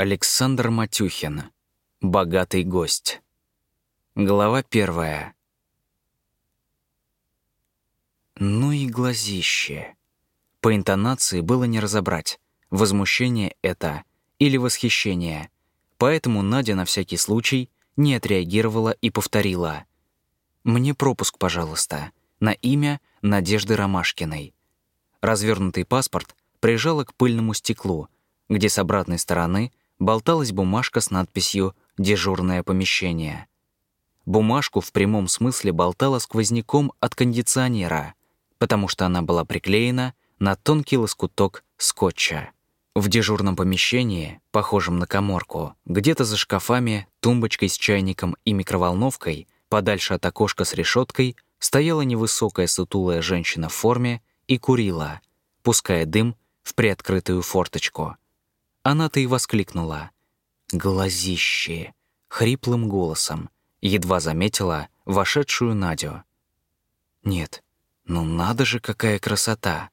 Александр Матюхин. Богатый гость. Глава первая. Ну и глазище. По интонации было не разобрать, возмущение это или восхищение. Поэтому Надя на всякий случай не отреагировала и повторила. «Мне пропуск, пожалуйста, на имя Надежды Ромашкиной». Развернутый паспорт прижала к пыльному стеклу, где с обратной стороны болталась бумажка с надписью «Дежурное помещение». Бумажку в прямом смысле болтала сквозняком от кондиционера, потому что она была приклеена на тонкий лоскуток скотча. В дежурном помещении, похожем на коморку, где-то за шкафами, тумбочкой с чайником и микроволновкой, подальше от окошка с решеткой, стояла невысокая сутулая женщина в форме и курила, пуская дым в приоткрытую форточку. Она-то и воскликнула. «Глазище!» хриплым голосом, едва заметила вошедшую Надю. «Нет, ну надо же, какая красота!»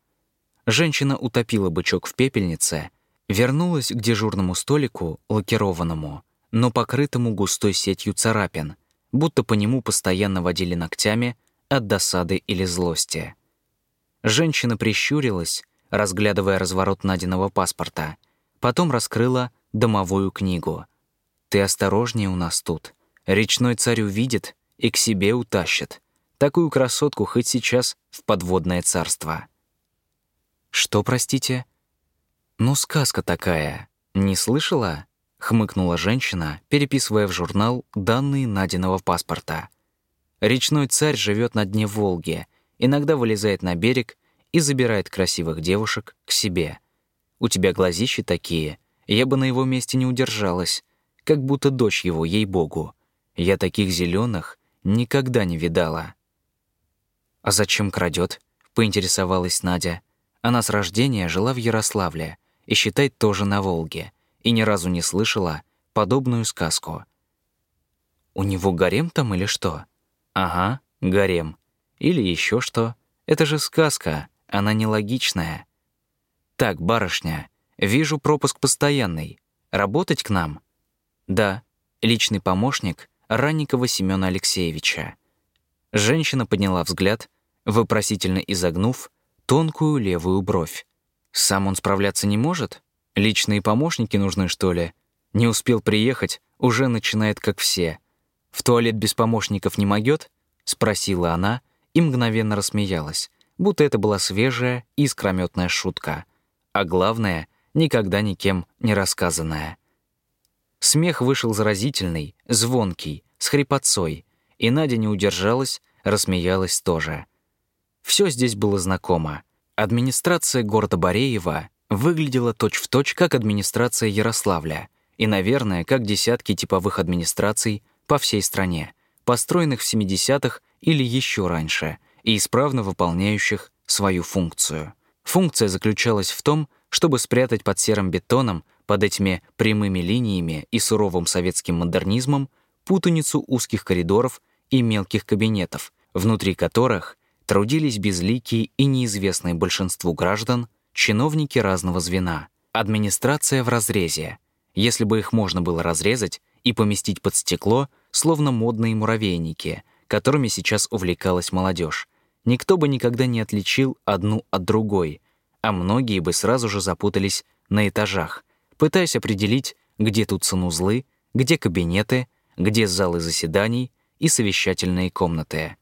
Женщина утопила бычок в пепельнице, вернулась к дежурному столику, лакированному, но покрытому густой сетью царапин, будто по нему постоянно водили ногтями от досады или злости. Женщина прищурилась, разглядывая разворот Надиного паспорта, потом раскрыла домовую книгу. «Ты осторожнее у нас тут. Речной царь увидит и к себе утащит. Такую красотку хоть сейчас в подводное царство». «Что, простите?» «Ну, сказка такая. Не слышала?» — хмыкнула женщина, переписывая в журнал данные Надиного паспорта. Речной царь живет на дне Волги, иногда вылезает на берег и забирает красивых девушек к себе. У тебя глазищи такие, я бы на его месте не удержалась, как будто дочь его, ей-богу. Я таких зеленых никогда не видала. «А зачем крадет? поинтересовалась Надя. Она с рождения жила в Ярославле и, считай, тоже на Волге, и ни разу не слышала подобную сказку. «У него гарем там или что?» «Ага, гарем. Или еще что. Это же сказка, она нелогичная». «Так, барышня, вижу пропуск постоянный. Работать к нам?» «Да, личный помощник Ранникова Семёна Алексеевича». Женщина подняла взгляд, вопросительно изогнув, тонкую левую бровь. Сам он справляться не может? Личные помощники нужны, что ли? Не успел приехать, уже начинает как все. В туалет без помощников не могет? Спросила она и мгновенно рассмеялась, будто это была свежая, искрометная шутка. А главное, никогда никем не рассказанная. Смех вышел заразительный, звонкий, с хрипотцой, и Надя не удержалась, рассмеялась тоже. Все здесь было знакомо. Администрация города Бореева выглядела точь-в-точь, точь, как администрация Ярославля, и, наверное, как десятки типовых администраций по всей стране, построенных в 70-х или еще раньше, и исправно выполняющих свою функцию. Функция заключалась в том, чтобы спрятать под серым бетоном, под этими прямыми линиями и суровым советским модернизмом, путаницу узких коридоров и мелких кабинетов, внутри которых — трудились безликие и неизвестные большинству граждан чиновники разного звена, администрация в разрезе. Если бы их можно было разрезать и поместить под стекло, словно модные муравейники, которыми сейчас увлекалась молодежь, никто бы никогда не отличил одну от другой, а многие бы сразу же запутались на этажах, пытаясь определить, где тут санузлы, где кабинеты, где залы заседаний и совещательные комнаты.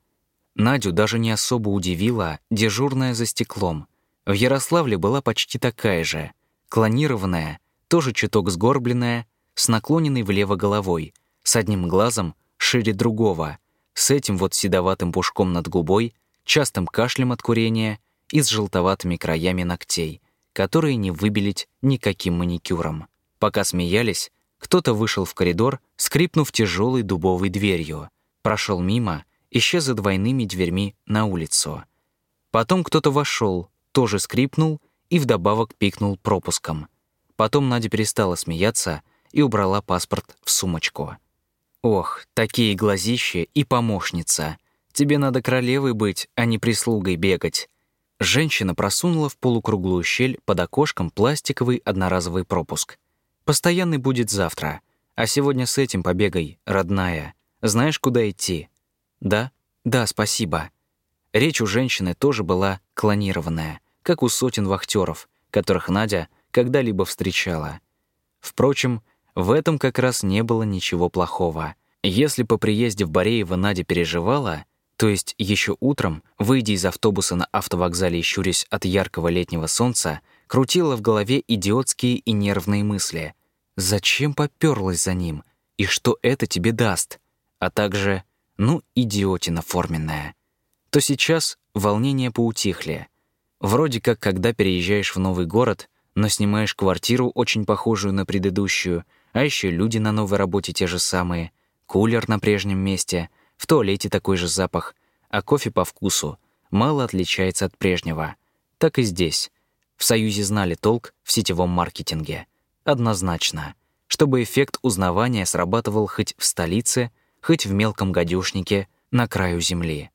Надю даже не особо удивила дежурная за стеклом. В Ярославле была почти такая же, клонированная, тоже чуток сгорбленная, с наклоненной влево головой, с одним глазом шире другого, с этим вот седоватым пушком над губой, частым кашлем от курения и с желтоватыми краями ногтей, которые не выбелить никаким маникюром. Пока смеялись, кто-то вышел в коридор, скрипнув тяжелой дубовой дверью, прошел мимо исчез за двойными дверьми на улицу. Потом кто-то вошел, тоже скрипнул и вдобавок пикнул пропуском. Потом Надя перестала смеяться и убрала паспорт в сумочку. «Ох, такие глазища и помощница. Тебе надо королевой быть, а не прислугой бегать». Женщина просунула в полукруглую щель под окошком пластиковый одноразовый пропуск. Постоянный будет завтра. А сегодня с этим побегай, родная. Знаешь, куда идти? Да? Да, спасибо. Речь у женщины тоже была клонированная, как у сотен вахтеров, которых Надя когда-либо встречала. Впрочем, в этом как раз не было ничего плохого. Если по приезде в Бореево Надя переживала, то есть еще утром, выйдя из автобуса на автовокзале и щурясь от яркого летнего солнца, крутила в голове идиотские и нервные мысли. Зачем попёрлась за ним? И что это тебе даст? А также, ну, идиотина форменная. То сейчас волнения поутихли. Вроде как, когда переезжаешь в новый город, но снимаешь квартиру, очень похожую на предыдущую, а еще люди на новой работе те же самые, кулер на прежнем месте, в туалете такой же запах, а кофе по вкусу мало отличается от прежнего. Так и здесь. В Союзе знали толк в сетевом маркетинге. Однозначно. Чтобы эффект узнавания срабатывал хоть в столице, хоть в мелком гадюшнике на краю земли.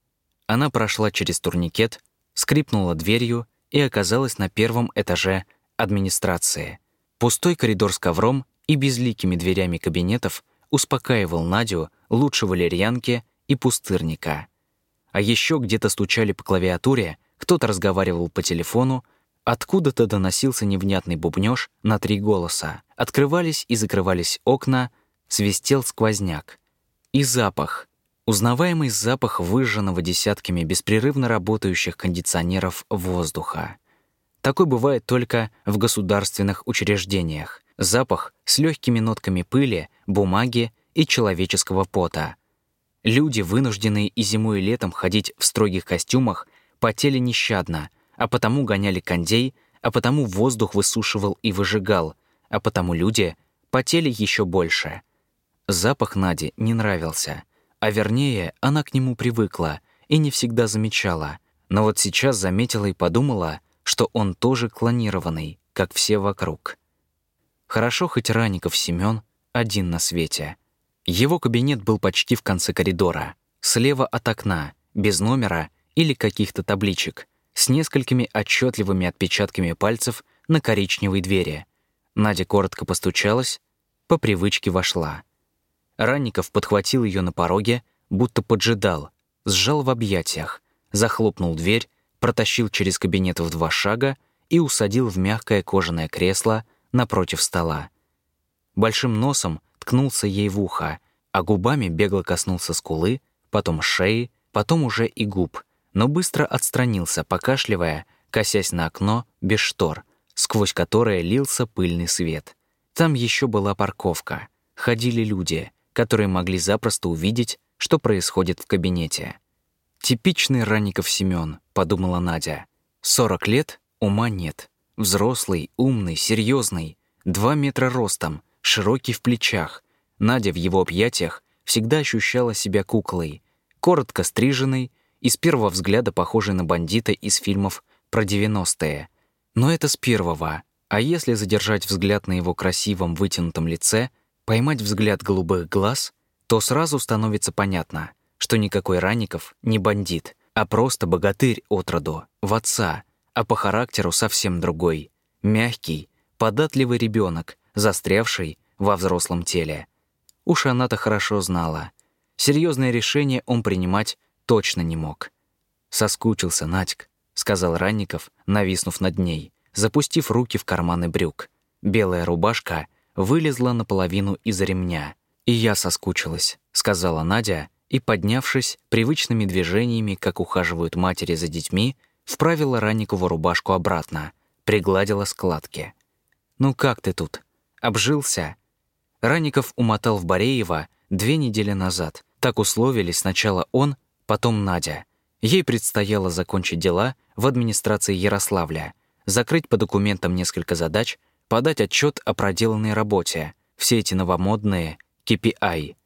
Она прошла через турникет, скрипнула дверью и оказалась на первом этаже администрации. Пустой коридор с ковром и безликими дверями кабинетов успокаивал Надю лучше валерьянки и пустырника. А еще где-то стучали по клавиатуре, кто-то разговаривал по телефону, откуда-то доносился невнятный бубнёж на три голоса. Открывались и закрывались окна, свистел сквозняк. И запах. Узнаваемый запах выжженного десятками беспрерывно работающих кондиционеров воздуха. Такой бывает только в государственных учреждениях. Запах с легкими нотками пыли, бумаги и человеческого пота. Люди, вынужденные и зимой и летом ходить в строгих костюмах, потели нещадно, а потому гоняли кондей, а потому воздух высушивал и выжигал, а потому люди потели еще больше. Запах Нади не нравился, а вернее, она к нему привыкла и не всегда замечала, но вот сейчас заметила и подумала, что он тоже клонированный, как все вокруг. Хорошо хоть Раников Семён один на свете. Его кабинет был почти в конце коридора, слева от окна, без номера или каких-то табличек, с несколькими отчетливыми отпечатками пальцев на коричневой двери. Надя коротко постучалась, по привычке вошла. Ранников подхватил ее на пороге, будто поджидал, сжал в объятиях, захлопнул дверь протащил через кабинет в два шага и усадил в мягкое кожаное кресло напротив стола. Большим носом ткнулся ей в ухо, а губами бегло коснулся скулы, потом шеи, потом уже и губ, но быстро отстранился, покашливая, косясь на окно без штор, сквозь которое лился пыльный свет. Там еще была парковка. Ходили люди, которые могли запросто увидеть, что происходит в кабинете. «Типичный Ранников Семён», — подумала Надя. «Сорок лет, ума нет. Взрослый, умный, серьезный, два метра ростом, широкий в плечах. Надя в его объятиях всегда ощущала себя куклой, коротко стриженной и с первого взгляда похожей на бандита из фильмов про 90-е. Но это с первого. А если задержать взгляд на его красивом вытянутом лице, поймать взгляд голубых глаз, то сразу становится понятно что никакой Ранников не бандит, а просто богатырь от в отца, а по характеру совсем другой. Мягкий, податливый ребенок, застрявший во взрослом теле. Уж она-то хорошо знала. Серьезное решение он принимать точно не мог. «Соскучился, Надьк», — сказал Ранников, нависнув над ней, запустив руки в карманы брюк. Белая рубашка вылезла наполовину из ремня. «И я соскучилась», — сказала Надя, и, поднявшись, привычными движениями, как ухаживают матери за детьми, вправила Ранникову рубашку обратно, пригладила складки. «Ну как ты тут? Обжился?» Ранников умотал в Бореево две недели назад. Так условились сначала он, потом Надя. Ей предстояло закончить дела в администрации Ярославля, закрыть по документам несколько задач, подать отчет о проделанной работе, все эти новомодные KPI.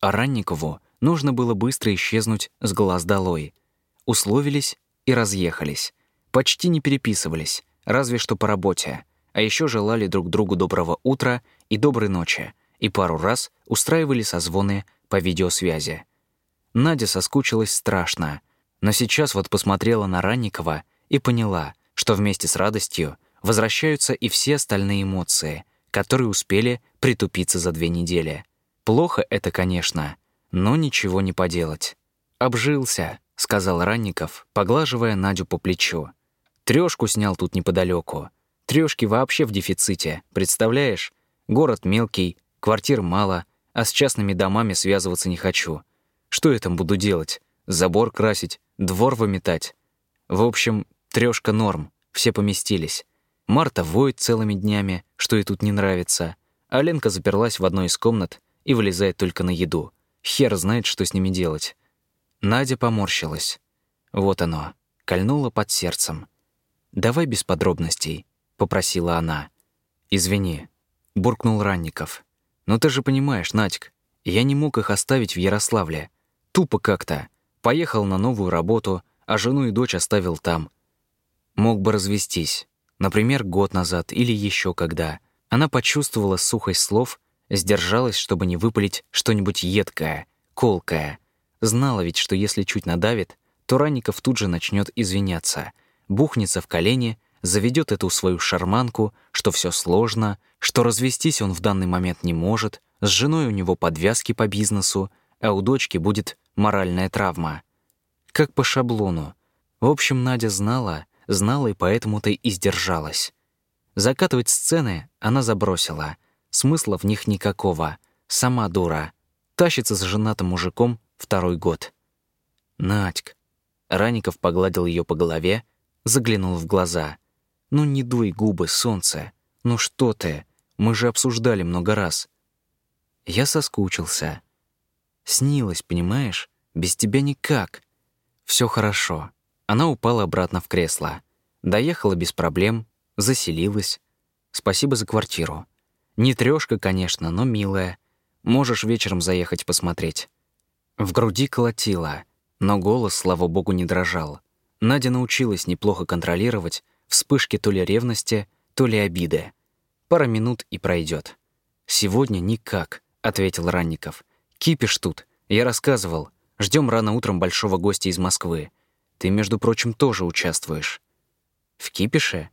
А Ранникову Нужно было быстро исчезнуть с глаз долой. Условились и разъехались. Почти не переписывались, разве что по работе. А еще желали друг другу доброго утра и доброй ночи, и пару раз устраивали созвоны по видеосвязи. Надя соскучилась страшно, но сейчас вот посмотрела на Ранникова и поняла, что вместе с радостью возвращаются и все остальные эмоции, которые успели притупиться за две недели. Плохо это, конечно, но ничего не поделать. «Обжился», — сказал Ранников, поглаживая Надю по плечу. Трёшку снял тут неподалеку. Трёшки вообще в дефиците, представляешь? Город мелкий, квартир мало, а с частными домами связываться не хочу. Что я там буду делать? Забор красить, двор выметать? В общем, трёшка норм, все поместились. Марта воет целыми днями, что ей тут не нравится, а Ленка заперлась в одной из комнат и вылезает только на еду. Хер знает, что с ними делать. Надя поморщилась. Вот оно, кольнуло под сердцем. «Давай без подробностей», — попросила она. «Извини», — буркнул Ранников. «Но ты же понимаешь, Надьк, я не мог их оставить в Ярославле. Тупо как-то. Поехал на новую работу, а жену и дочь оставил там. Мог бы развестись. Например, год назад или еще когда. Она почувствовала сухость слов, сдержалась, чтобы не выпалить что-нибудь едкое, колкое. Знала ведь, что если чуть надавит, то Ранников тут же начнет извиняться — бухнется в колени, заведет эту свою шарманку, что все сложно, что развестись он в данный момент не может, с женой у него подвязки по бизнесу, а у дочки будет моральная травма. Как по шаблону. В общем, Надя знала, знала и поэтому-то и сдержалась. Закатывать сцены она забросила. Смысла в них никакого. Сама дура. Тащится с женатым мужиком второй год. «Надьк». Раников погладил ее по голове, заглянул в глаза. «Ну не дуй губы, солнце. Ну что ты? Мы же обсуждали много раз». Я соскучился. Снилось, понимаешь? Без тебя никак. Все хорошо. Она упала обратно в кресло. Доехала без проблем, заселилась. Спасибо за квартиру. Не трёшка, конечно, но милая. Можешь вечером заехать посмотреть. В груди колотило, но голос, слава богу, не дрожал. Надя научилась неплохо контролировать вспышки то ли ревности, то ли обиды. Пара минут и пройдет. «Сегодня никак», — ответил Ранников. «Кипиш тут. Я рассказывал. Ждем рано утром большого гостя из Москвы. Ты, между прочим, тоже участвуешь». «В кипише?»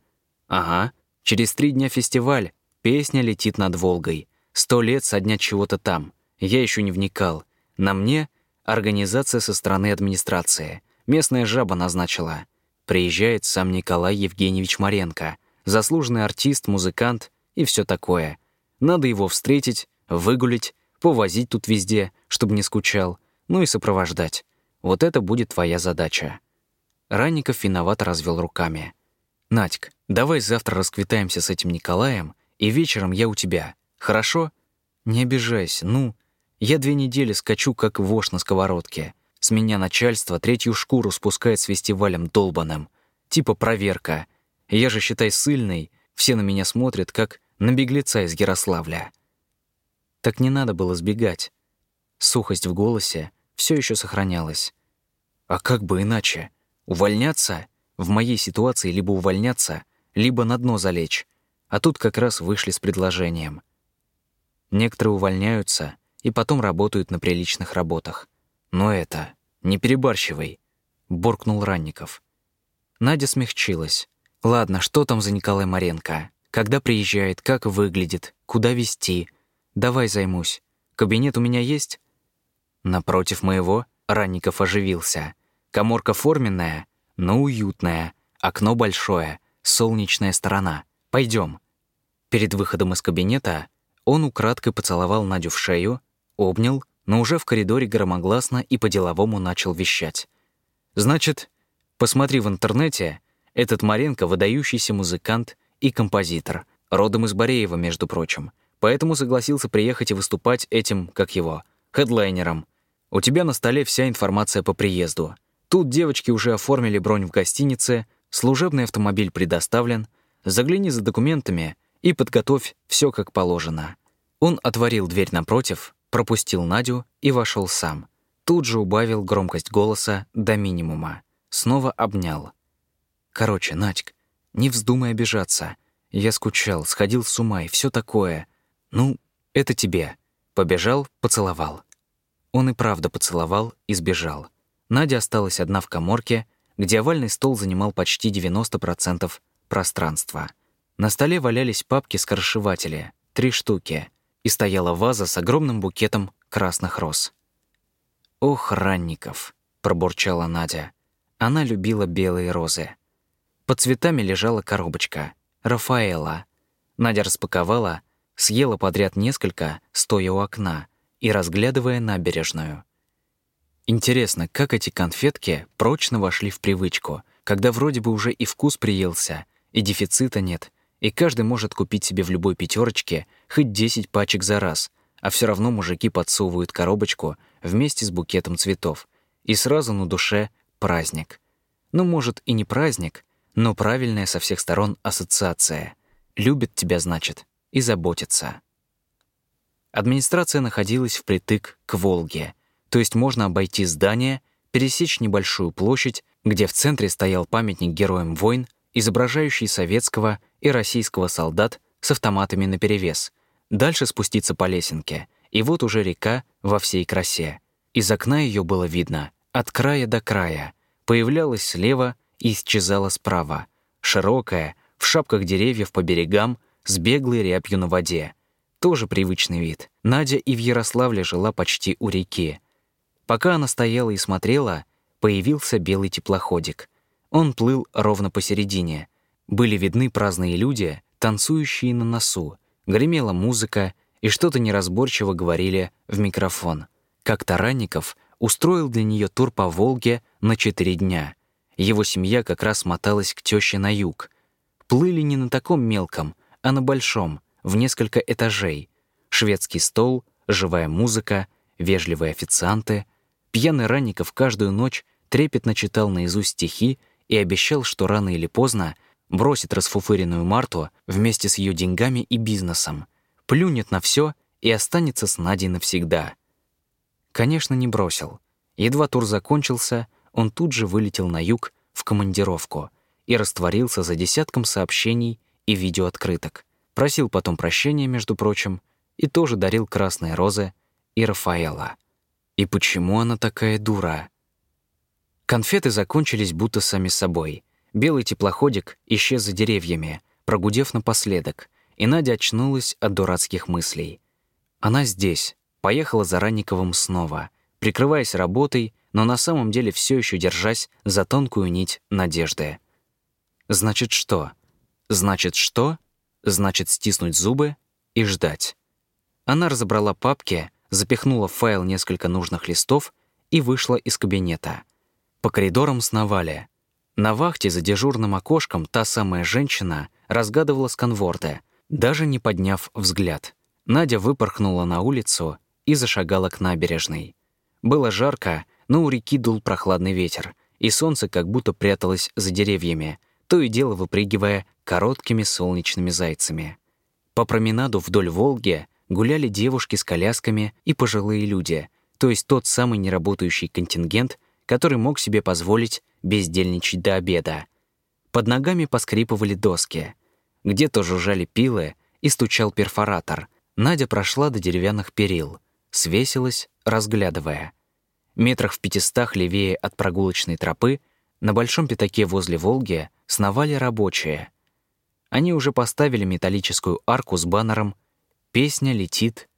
«Ага. Через три дня фестиваль. Песня летит над Волгой. Сто лет со дня чего-то там. Я еще не вникал. На мне — организация со стороны администрации. Местная жаба назначила. Приезжает сам Николай Евгеньевич Маренко, заслуженный артист, музыкант и все такое. Надо его встретить, выгулить, повозить тут везде, чтобы не скучал, ну и сопровождать. Вот это будет твоя задача. Ранников виновато развел руками. «Надьк, давай завтра расквитаемся с этим Николаем, и вечером я у тебя. Хорошо? Не обижайся, ну. Я две недели скачу, как вошь на сковородке. С меня начальство третью шкуру спускает с фестивалем долбаным. Типа проверка. Я же, считай, сыльный. Все на меня смотрят, как на беглеца из Ярославля. Так не надо было сбегать. Сухость в голосе все еще сохранялась. А как бы иначе? Увольняться? В моей ситуации либо увольняться, либо на дно залечь. А тут как раз вышли с предложением. Некоторые увольняются и потом работают на приличных работах. «Но это... Не перебарщивай», — буркнул Ранников. Надя смягчилась. «Ладно, что там за Николай Маренко? Когда приезжает, как выглядит, куда везти? Давай займусь. Кабинет у меня есть?» Напротив моего Ранников оживился. Коморка форменная, но уютная. Окно большое, солнечная сторона. Пойдем. Перед выходом из кабинета он украдкой поцеловал Надю в шею, обнял но уже в коридоре громогласно и по-деловому начал вещать. «Значит, посмотри в интернете, этот Маренко — выдающийся музыкант и композитор, родом из Бореева, между прочим, поэтому согласился приехать и выступать этим, как его, хедлайнером. У тебя на столе вся информация по приезду. Тут девочки уже оформили бронь в гостинице, служебный автомобиль предоставлен, загляни за документами и подготовь все как положено». Он отворил дверь напротив, пропустил Надю и вошел сам. Тут же убавил громкость голоса до минимума. Снова обнял. «Короче, Надьк, не вздумай обижаться. Я скучал, сходил с ума и все такое. Ну, это тебе». Побежал, поцеловал. Он и правда поцеловал и сбежал. Надя осталась одна в коморке, где овальный стол занимал почти 90% пространства. На столе валялись папки-скоршеватели, три штуки, и стояла ваза с огромным букетом красных роз. «Ох, Ранников!» — пробурчала Надя. Она любила белые розы. Под цветами лежала коробочка. Рафаэла. Надя распаковала, съела подряд несколько, стоя у окна и разглядывая набережную. Интересно, как эти конфетки прочно вошли в привычку, когда вроде бы уже и вкус приелся, и дефицита нет, и каждый может купить себе в любой пятерочке хоть 10 пачек за раз, а все равно мужики подсовывают коробочку вместе с букетом цветов, и сразу на душе праздник. Ну, может, и не праздник, но правильная со всех сторон ассоциация. Любит тебя, значит, и заботится. Администрация находилась впритык к Волге, то есть можно обойти здание, пересечь небольшую площадь, где в центре стоял памятник героям войн, изображающий советского и российского солдат с автоматами наперевес, дальше спуститься по лесенке, и вот уже река во всей красе. Из окна ее было видно от края до края, появлялась слева и исчезала справа, широкая, в шапках деревьев по берегам, с беглой рябью на воде. Тоже привычный вид. Надя и в Ярославле жила почти у реки. Пока она стояла и смотрела, появился белый теплоходик. Он плыл ровно посередине. Были видны праздные люди, танцующие на носу. Гремела музыка, и что-то неразборчиво говорили в микрофон. Как Таранников устроил для нее тур по Волге на четыре дня. Его семья как раз моталась к тёще на юг. Плыли не на таком мелком, а на большом, в несколько этажей. Шведский стол, живая музыка, вежливые официанты. Пьяный Ранников каждую ночь трепетно читал наизусть стихи и обещал, что рано или поздно бросит расфуфыренную Марту вместе с ее деньгами и бизнесом, плюнет на все и останется с Надей навсегда. Конечно, не бросил. Едва тур закончился, он тут же вылетел на юг в командировку и растворился за десятком сообщений и видеооткрыток. Просил потом прощения, между прочим, и тоже дарил красные розы и Рафаэла. И почему она такая дура? Конфеты закончились будто сами собой. Белый теплоходик исчез за деревьями, прогудев напоследок, и Надя очнулась от дурацких мыслей. Она здесь, поехала за Ранниковым снова, прикрываясь работой, но на самом деле все еще держась за тонкую нить надежды. Значит что? Значит что? Значит стиснуть зубы и ждать. Она разобрала папки, запихнула в файл несколько нужных листов и вышла из кабинета. По коридорам сновали. На вахте за дежурным окошком та самая женщина разгадывала сканворды, даже не подняв взгляд. Надя выпорхнула на улицу и зашагала к набережной. Было жарко, но у реки дул прохладный ветер, и солнце как будто пряталось за деревьями, то и дело выпрыгивая короткими солнечными зайцами. По променаду вдоль Волги гуляли девушки с колясками и пожилые люди, то есть тот самый неработающий контингент, который мог себе позволить бездельничать до обеда. Под ногами поскрипывали доски. Где-то жужжали пилы и стучал перфоратор. Надя прошла до деревянных перил — свесилась, разглядывая. Метрах в пятистах левее от прогулочной тропы на большом пятаке возле Волги сновали рабочие. Они уже поставили металлическую арку с баннером «Песня летит».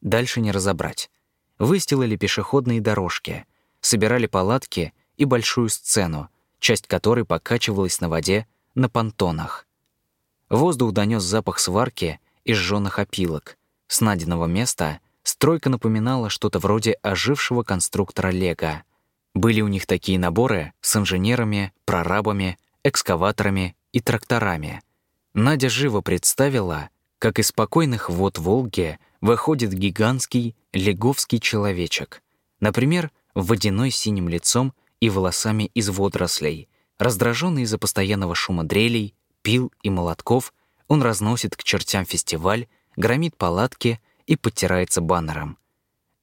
Дальше не разобрать. Выстилали пешеходные дорожки, собирали палатки и большую сцену, часть которой покачивалась на воде на понтонах. Воздух донес запах сварки и сжёных опилок. С Надиного места Стройка напоминала что-то вроде ожившего конструктора Лего. Были у них такие наборы с инженерами, прорабами, экскаваторами и тракторами. Надя живо представила, как из спокойных вод Волги выходит гигантский леговский человечек. Например, водяной синим лицом и волосами из водорослей. Раздраженный из-за постоянного шума дрелей, пил и молотков, он разносит к чертям фестиваль, громит палатки и подтирается баннером.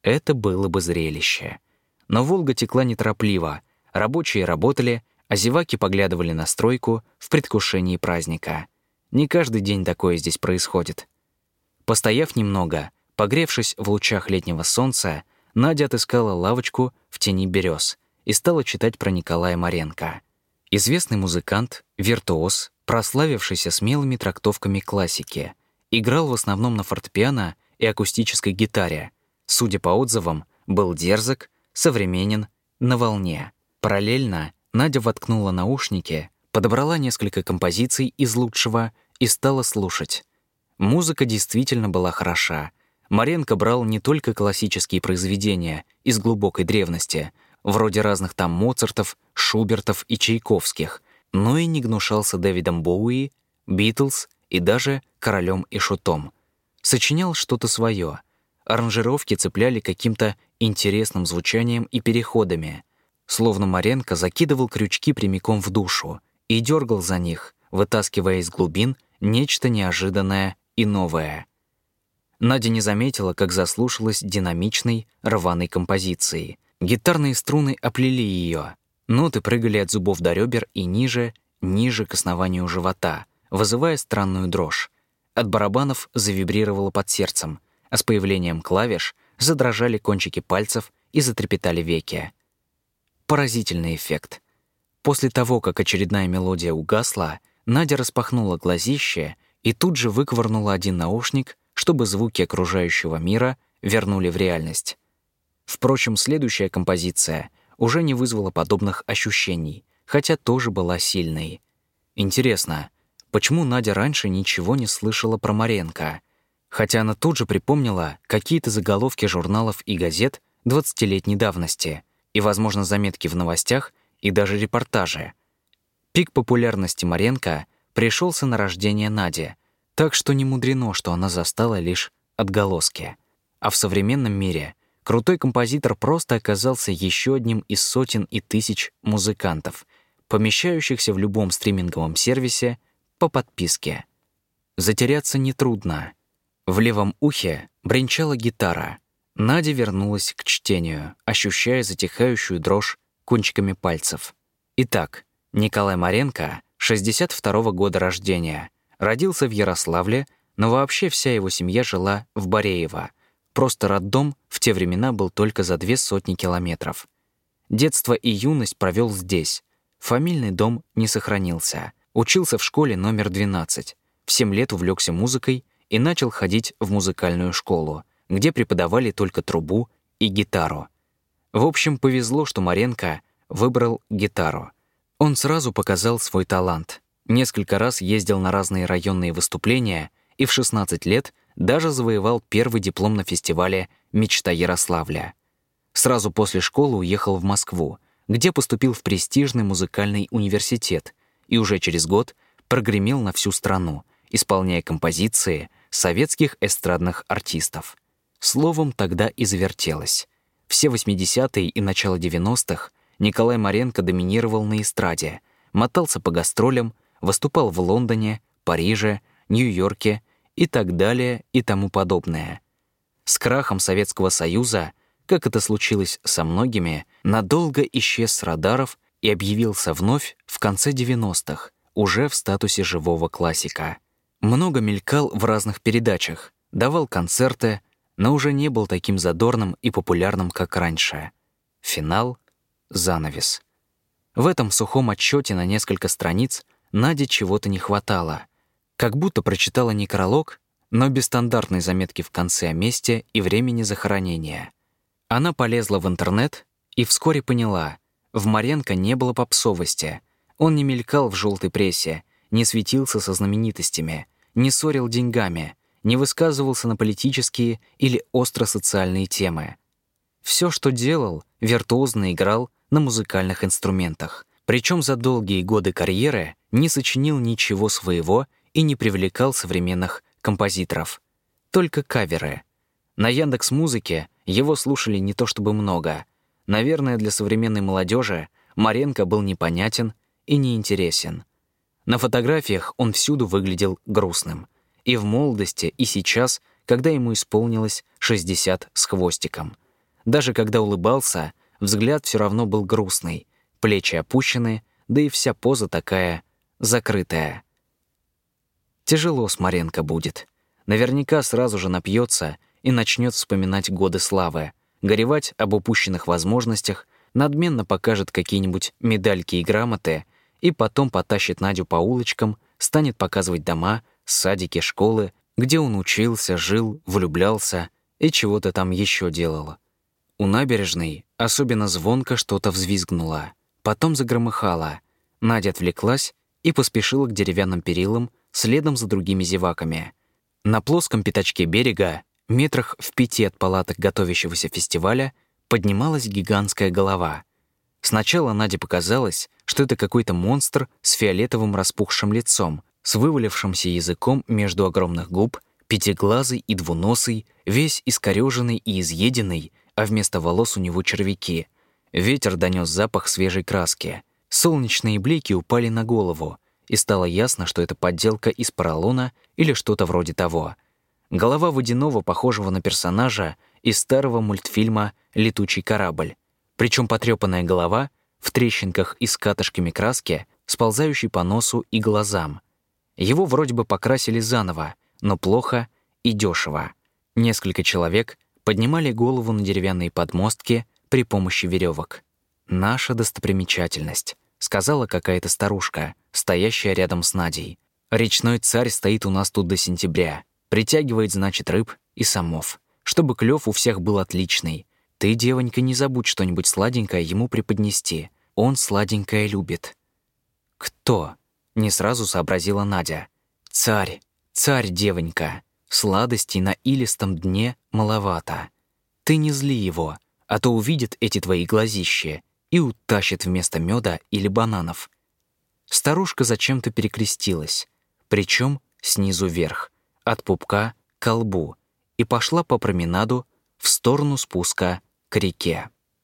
Это было бы зрелище. Но Волга текла неторопливо, рабочие работали, а зеваки поглядывали на стройку в предвкушении праздника. Не каждый день такое здесь происходит. Постояв немного, погревшись в лучах летнего солнца, Надя отыскала лавочку в тени берез и стала читать про Николая Маренко. Известный музыкант, виртуоз, прославившийся смелыми трактовками классики — Играл в основном на фортепиано и акустической гитаре. Судя по отзывам, был дерзок, современен, на волне. Параллельно Надя воткнула наушники, подобрала несколько композиций из лучшего и стала слушать. Музыка действительно была хороша. Маренко брал не только классические произведения из глубокой древности, вроде разных там Моцартов, Шубертов и Чайковских, но и не гнушался Дэвидом Боуи, Битлз и даже Королем и Шутом. Сочинял что-то свое. Аранжировки цепляли каким-то интересным звучанием и переходами. Словно Маренко закидывал крючки прямиком в душу и дергал за них, вытаскивая из глубин нечто неожиданное и новое. Надя не заметила, как заслушалась динамичной, рваной композицией. Гитарные струны оплели ее. Ноты прыгали от зубов до ребер и ниже, ниже к основанию живота, вызывая странную дрожь. От барабанов завибрировало под сердцем, а с появлением клавиш задрожали кончики пальцев и затрепетали веки. Поразительный эффект. После того, как очередная мелодия угасла, Надя распахнула глазище и тут же выковырнула один наушник, чтобы звуки окружающего мира вернули в реальность. Впрочем, следующая композиция уже не вызвала подобных ощущений, хотя тоже была сильной. Интересно, почему Надя раньше ничего не слышала про Маренко, хотя она тут же припомнила какие-то заголовки журналов и газет 20-летней давности и, возможно, заметки в новостях и даже репортажи. Пик популярности Маренко пришелся на рождение Нади, так что не мудрено, что она застала лишь отголоски. А в современном мире крутой композитор просто оказался еще одним из сотен и тысяч музыкантов, помещающихся в любом стриминговом сервисе по подписке. Затеряться нетрудно. В левом ухе бренчала гитара. Надя вернулась к чтению, ощущая затихающую дрожь кончиками пальцев. Итак, Николай Маренко, 62 -го года рождения, родился в Ярославле, но вообще вся его семья жила в Бореево. Просто роддом в те времена был только за две сотни километров. Детство и юность провел здесь. Фамильный дом не сохранился. Учился в школе номер 12. В 7 лет увлекся музыкой и начал ходить в музыкальную школу, где преподавали только трубу и гитару. В общем, повезло, что Маренко выбрал гитару. Он сразу показал свой талант. Несколько раз ездил на разные районные выступления и в 16 лет даже завоевал первый диплом на фестивале «Мечта Ярославля». Сразу после школы уехал в Москву, где поступил в престижный музыкальный университет и уже через год прогремел на всю страну, исполняя композиции советских эстрадных артистов. Словом, тогда и завертелось. Все 80-е и начало 90-х Николай Маренко доминировал на эстраде, мотался по гастролям, выступал в Лондоне, Париже, Нью-Йорке и так далее и тому подобное. С крахом Советского Союза, как это случилось со многими, надолго исчез с радаров и объявился вновь в конце 90-х, уже в статусе живого классика. Много мелькал в разных передачах, давал концерты, но уже не был таким задорным и популярным, как раньше. Финал — занавес. В этом сухом отчете на несколько страниц Наде чего-то не хватало. Как будто прочитала некролог, но без стандартной заметки в конце о месте и времени захоронения. Она полезла в интернет и вскоре поняла, в Маренко не было попсовости. Он не мелькал в желтой прессе, не светился со знаменитостями, не ссорил деньгами, не высказывался на политические или остро-социальные темы. Все, что делал, виртуозно играл на музыкальных инструментах — причем за долгие годы карьеры не сочинил ничего своего и не привлекал современных композиторов. Только каверы. На Яндекс Музыке его слушали не то чтобы много. Наверное, для современной молодежи Маренко был непонятен и неинтересен. На фотографиях он всюду выглядел грустным. И в молодости, и сейчас, когда ему исполнилось 60 с хвостиком. Даже когда улыбался, взгляд все равно был грустный — плечи опущены, да и вся поза такая закрытая. Тяжело с Маренко будет. Наверняка сразу же напьется и начнет вспоминать годы славы, горевать об упущенных возможностях, надменно покажет какие-нибудь медальки и грамоты и потом потащит Надю по улочкам, станет показывать дома, садики, школы, где он учился, жил, влюблялся и чего-то там еще делал. У набережной особенно звонко что-то взвизгнуло, потом загромыхало. Надя отвлеклась и поспешила к деревянным перилам следом за другими зеваками. На плоском пятачке берега, метрах в пяти от палаток готовящегося фестиваля, поднималась гигантская голова. Сначала Наде показалось, что это какой-то монстр с фиолетовым распухшим лицом, с вывалившимся языком между огромных губ, пятиглазый и двуносый, весь искорёженный и изъеденный, а вместо волос у него червяки. Ветер донес запах свежей краски. Солнечные блики упали на голову, и стало ясно, что это подделка из поролона или что-то вроде того. Голова водяного, похожего на персонажа из старого мультфильма «Летучий корабль». Причем потрепанная голова в трещинках и с катышками краски, сползающей по носу и глазам. Его вроде бы покрасили заново, но плохо и дешево. Несколько человек поднимали голову на деревянные подмостки при помощи веревок. «Наша достопримечательность», — сказала какая-то старушка, стоящая рядом с Надей. «Речной царь стоит у нас тут до сентября. Притягивает, значит, рыб и самов. Чтобы клев у всех был отличный. Ты, девонька, не забудь что-нибудь сладенькое ему преподнести. Он сладенькое любит». «Кто?» — не сразу сообразила Надя. «Царь, царь, девонька. Сладостей на илистом дне маловато. Ты не зли его, а то увидит эти твои глазища и утащит вместо меда или бананов. Старушка зачем-то перекрестилась, причем снизу вверх, от пупка к колбу, и пошла по променаду в сторону спуска к реке.